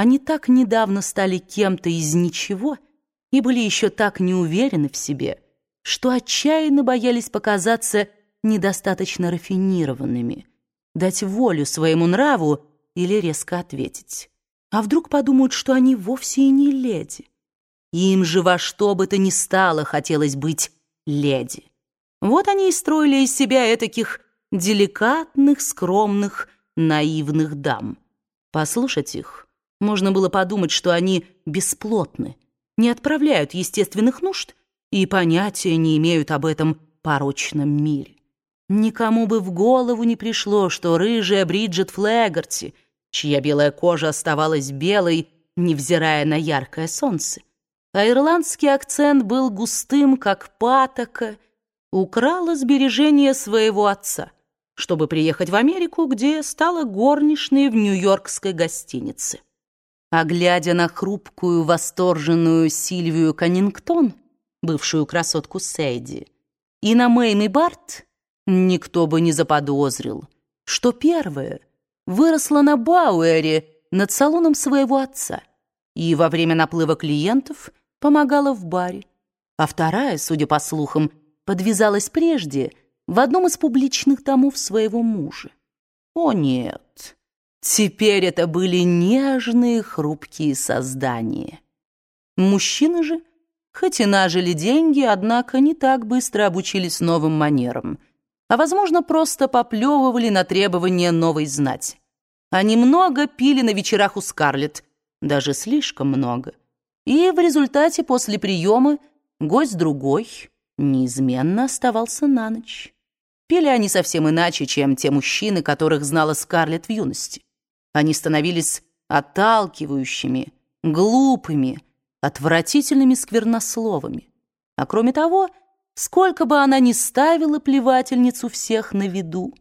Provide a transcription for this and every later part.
Они так недавно стали кем-то из ничего и были еще так неуверены в себе, что отчаянно боялись показаться недостаточно рафинированными, дать волю своему нраву или резко ответить. А вдруг подумают, что они вовсе и не леди? Им же во что бы то ни стало хотелось быть леди. Вот они и строили из себя этаких деликатных, скромных, наивных дам. Послушать их, можно было подумать, что они бесплотны, не отправляют естественных нужд и понятия не имеют об этом порочном мире. Никому бы в голову не пришло, что рыжая Бриджит Флегарти, чья белая кожа оставалась белой, невзирая на яркое солнце, а ирландский акцент был густым, как патока, украла сбережения своего отца, чтобы приехать в Америку, где стала горничной в нью-йоркской гостинице. А глядя на хрупкую, восторженную Сильвию Каннингтон, бывшую красотку Сейди, и на Мэйми Барт, никто бы не заподозрил, что первая выросла на Бауэре над салоном своего отца и во время наплыва клиентов помогала в баре, а вторая, судя по слухам, подвязалась прежде в одном из публичных домов своего мужа. О нет, теперь это были нежные, хрупкие создания. Мужчины же, хоть и нажили деньги, однако не так быстро обучились новым манерам, а, возможно, просто поплевывали на требования новой знати. Они много пили на вечерах у Скарлетт, даже слишком много. И в результате после приема гость другой неизменно оставался на ночь. Пели они совсем иначе, чем те мужчины, которых знала Скарлетт в юности. Они становились отталкивающими, глупыми, отвратительными сквернословами. А кроме того, сколько бы она ни ставила плевательницу всех на виду,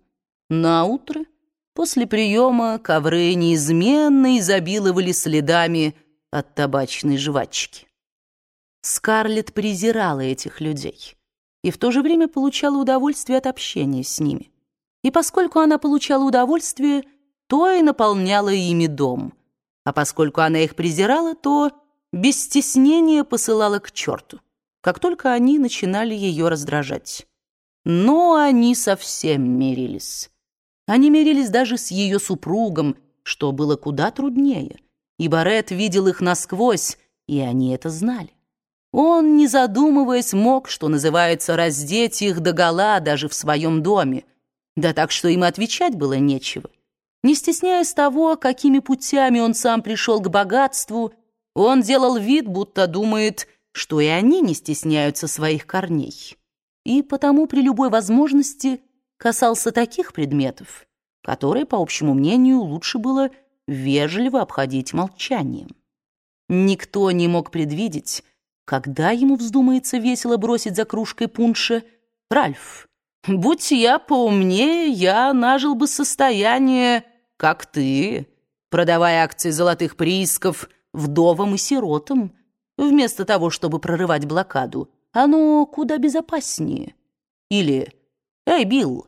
на утро после приема ковры неизменно изобиловали следами от табачной жвачки. Скарлетт презирала этих людей и в то же время получала удовольствие от общения с ними. И поскольку она получала удовольствие, то и наполняла ими дом. А поскольку она их презирала, то без стеснения посылала к черту, как только они начинали ее раздражать. Но они совсем мирились. Они мирились даже с ее супругом, что было куда труднее, и Барет видел их насквозь, и они это знали. Он, не задумываясь, мог, что называется, раздеть их догола даже в своем доме, да так, что им отвечать было нечего. Не стесняясь того, какими путями он сам пришел к богатству, он делал вид, будто думает, что и они не стесняются своих корней. И потому при любой возможности касался таких предметов, которые, по общему мнению, лучше было вежливо обходить молчанием. Никто не мог предвидеть, когда ему вздумается весело бросить за кружкой пунша, Ральф, будь я поумнее, я нажил бы состояние, как ты, продавая акции золотых приисков вдовам и сиротам, вместо того, чтобы прорывать блокаду. Оно куда безопаснее. Или, эй, Билл,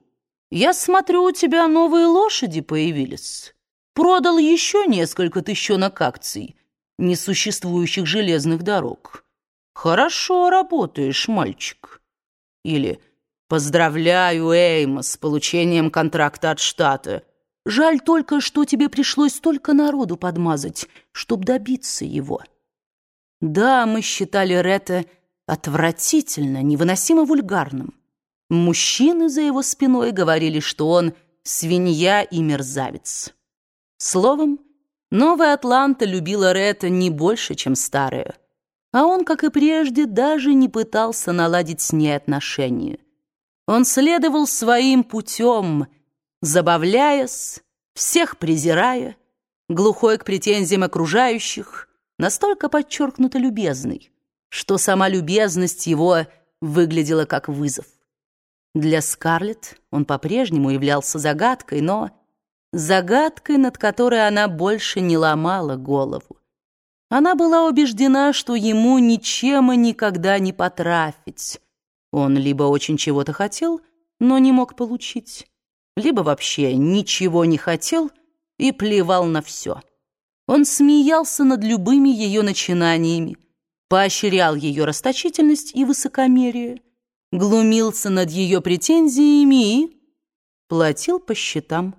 я смотрю, у тебя новые лошади появились. Продал еще несколько тысячонок акций несуществующих железных дорог. «Хорошо работаешь, мальчик». Или «Поздравляю, Эйма, с получением контракта от штата. Жаль только, что тебе пришлось столько народу подмазать, чтобы добиться его». Да, мы считали Ретта отвратительно, невыносимо вульгарным. Мужчины за его спиной говорили, что он свинья и мерзавец. Словом, Новая Атланта любила Ретта не больше, чем старая а он, как и прежде, даже не пытался наладить с ней отношения. Он следовал своим путем, забавляясь, всех презирая, глухой к претензиям окружающих, настолько подчеркнуто любезный, что сама любезность его выглядела как вызов. Для Скарлетт он по-прежнему являлся загадкой, но загадкой, над которой она больше не ломала голову. Она была убеждена, что ему ничем и никогда не потрафить. Он либо очень чего-то хотел, но не мог получить, либо вообще ничего не хотел и плевал на все. Он смеялся над любыми ее начинаниями, поощрял ее расточительность и высокомерие, глумился над ее претензиями и платил по счетам.